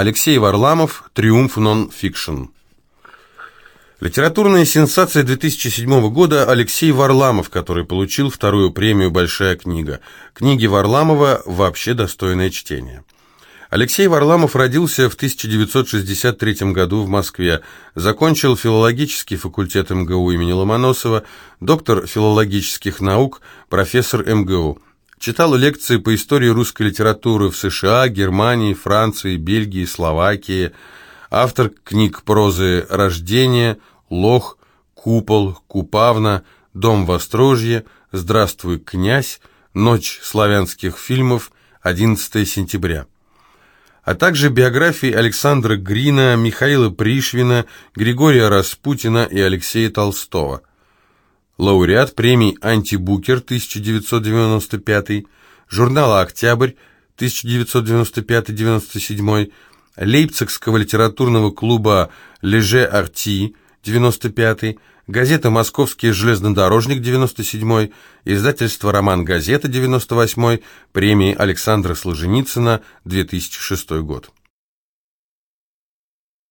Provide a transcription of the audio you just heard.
Алексей Варламов «Триумф нон-фикшн». Литературная сенсация 2007 года Алексей Варламов, который получил вторую премию «Большая книга». Книги Варламова вообще достойное чтение. Алексей Варламов родился в 1963 году в Москве, закончил филологический факультет МГУ имени Ломоносова, доктор филологических наук, профессор МГУ. Читал лекции по истории русской литературы в США, Германии, Франции, Бельгии, Словакии. Автор книг прозы «Рождение», «Лох», «Купол», «Купавна», «Дом в Острожье», «Здравствуй, князь», «Ночь славянских фильмов», 11 сентября а также биографии Александра Грина, Михаила Пришвина, Григория Распутина и Алексея Толстого лауреат премий «Антибукер» 1995, журнала «Октябрь» 1995-97, Лейпцигского литературного клуба «Леже Арти» 95 газета «Московский железнодорожник» 97 издательство «Роман Газета» 98 премии Александра Солженицына 2006 год.